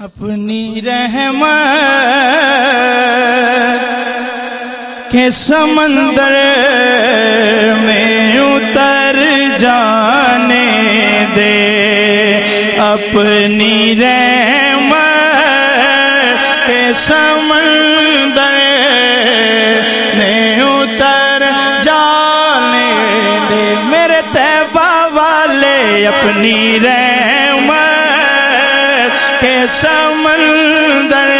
اپنی رحمت کے سمندر میں اتر جانے دے۔ اپنی رحمت کے سمندر میں اتر جانے دے۔ میرے تیبہ والے، اپنی رحمت سمندر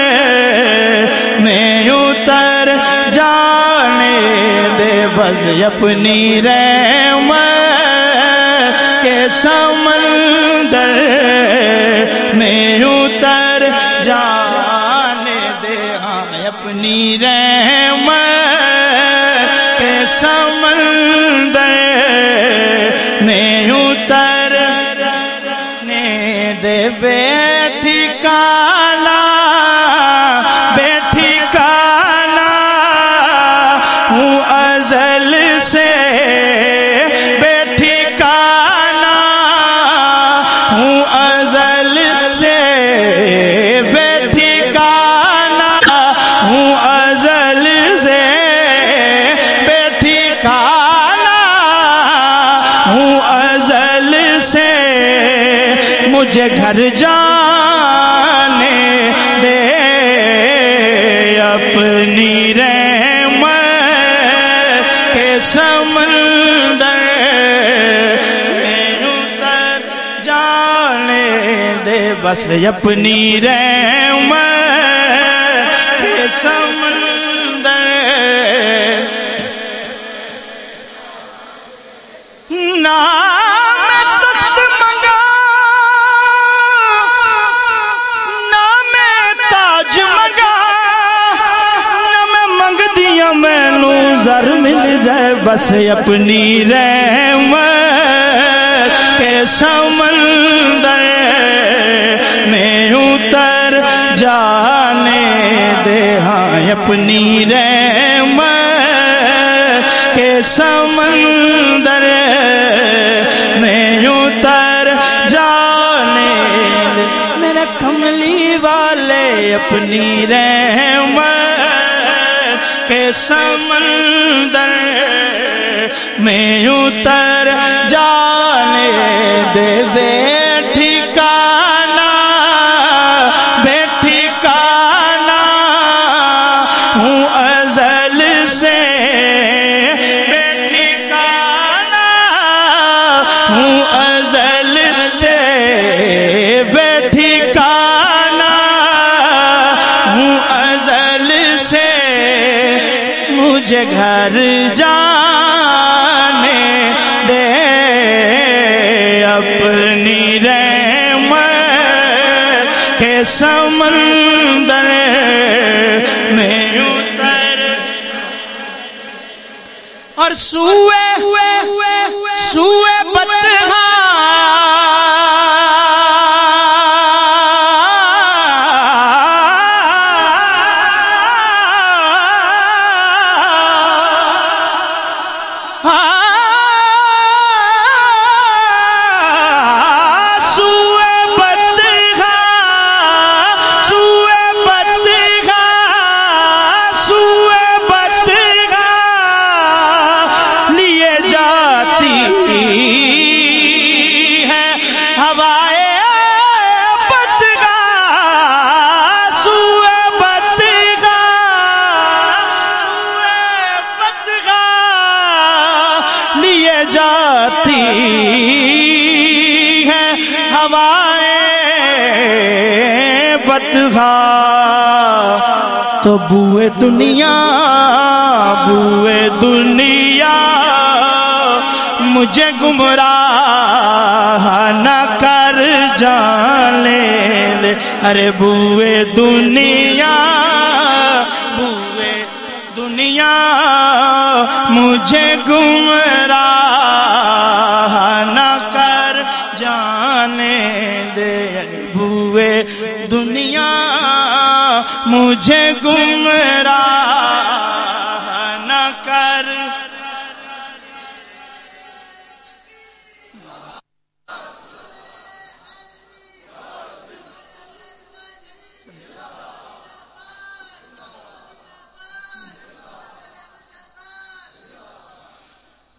میں اتر جانے دے، بس اپنی رحمت کے سمندر میں اتر جانے دے۔ ہاں اپنی رحمت بیٹھی کا مجھے گھر جانے دے اپنی رحمت کے سمندر میں اتر جانے دے۔ بس اپنی رحمت جائے بس اپنی رحمت کے سمندر میں اتر جانے دے۔ ہاں اپنی رحمت کے سمندر میں اتر جانے دے۔ میرے کملی والے، اپنی رحمت کے سمندر میں اتر جانے دے بیٹھی کانا بیٹھی کانا ہوں ازل سے بیٹھی کانا ہوں ازل سے بیٹھی کانا ہوں ازل سے مجھے گھر جانے اور بوئے دنیا بوئے دنیا، مجھے گمراہ نہ کر جانے ارے بوئے دنیا بوئے دنیا، مجھے گمراہ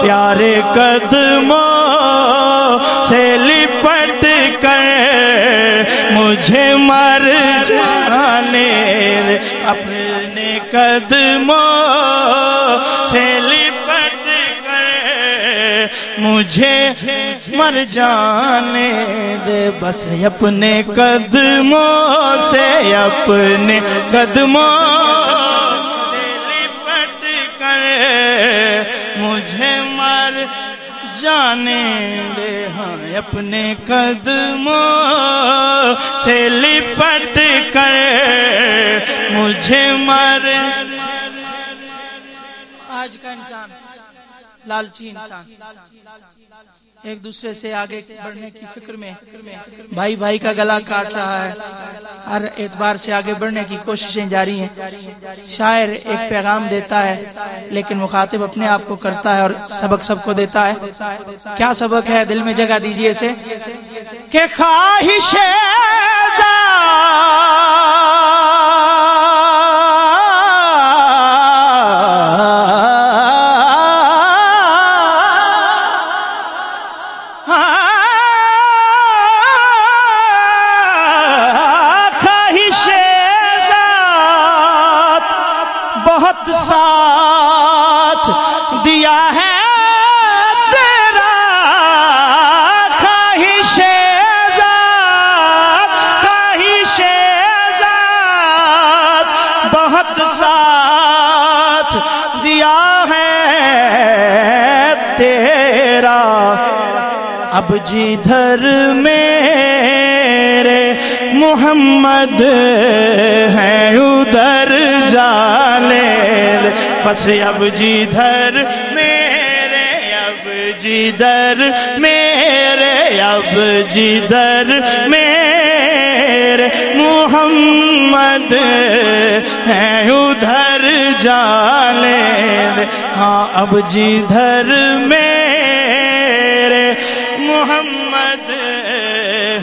پیارے قدموں سے لپٹ کر مجھے مر جانے اپنے قدموں سے لپٹ کر مجھے مر جانے دے۔ بس اپنے قدموں سے اپنے قدموں جانے دے۔ ہاں اپنے قدموں سے لپٹ کر مجھے مر۔ آج کا انسان، لالچی انسان۔ ایک دوسرے سے آگے بڑھنے کی فکر میں، بھائی بھائی کا گلا کاٹ رہا ہے۔ ہر اعتبار سے آگے بڑھنے کی کوششیں جاری ہیں۔ شاعر ایک پیغام دیتا ہے، لیکن مخاطب اپنے آپ کو کرتا ہے اور سبق سب کو دیتا ہے۔ کیا سبق ہے؟ دل میں جگہ دیجیے اسے۔ کہ خواہش اب جدھر میرے محمد ہیں، ادھر جانے بس اب جدھر میرے، اب جدھر میرے، اب جدھر میرے محمد ہیں، ادھر جانے ہاں اب جدھر میں محمد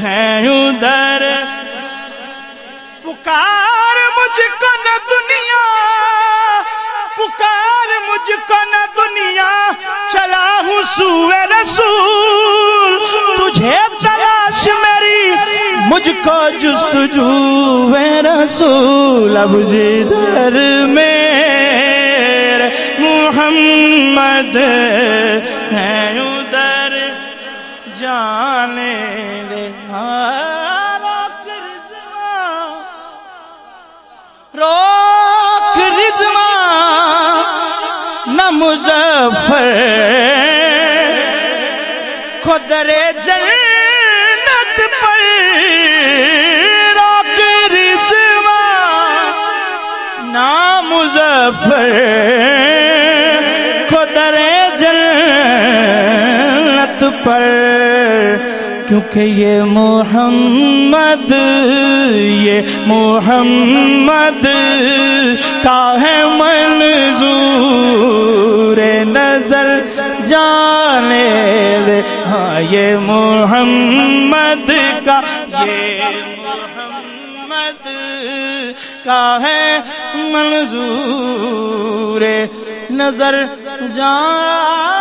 ہے ادھر پکار مجھ کو نہ دنیا، پکار مجھ کو نہ دنیا، چلا ہوں سوئے رسول۔ تجھے تلاش میری، مجھ کو جستجو رسول۔ اب جدھر میں محمد خدر جنت پر راک رسوا نام مظفر خدر جنت پر۔ کیونکہ یہ محمد یہ محمد کا ہے منظور نظر جانے دے۔ ہاں یہ محمد کا، یہ محمد کا ہے منظور نظر جان